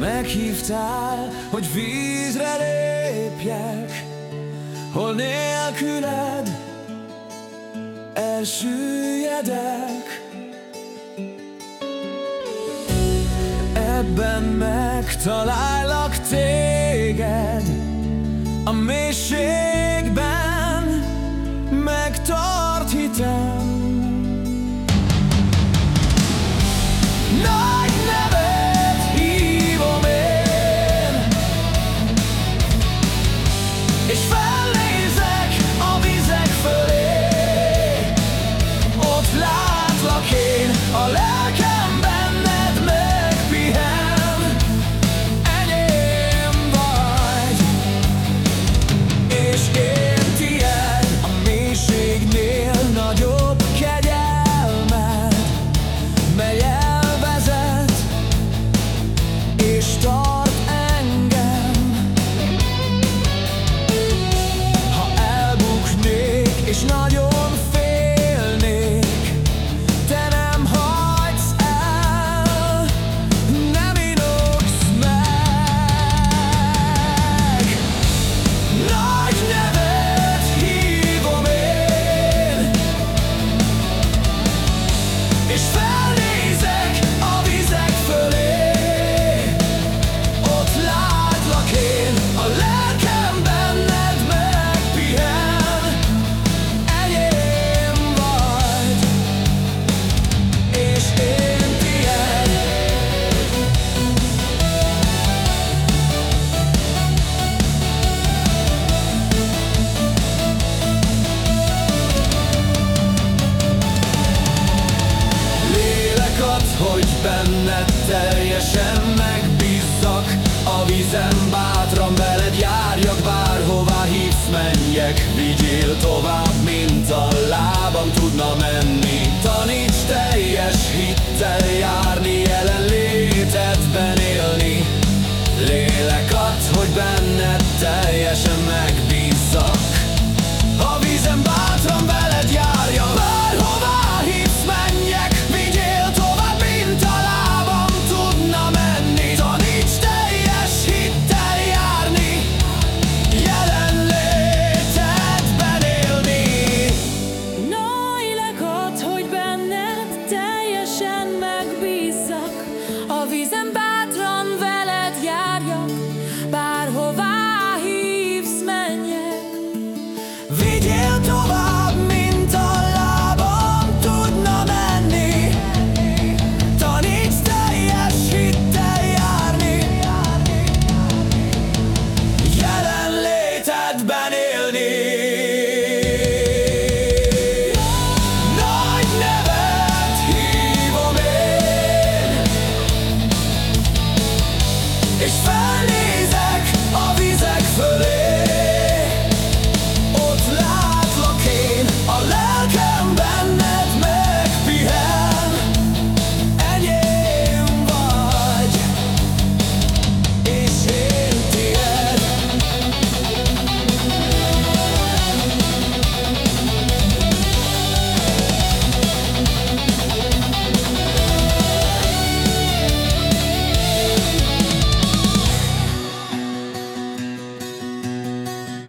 Meghívtál, hogy vízre lépjek Hol nélküled elsüllyedek. Ebben megtalállak téged is nagyon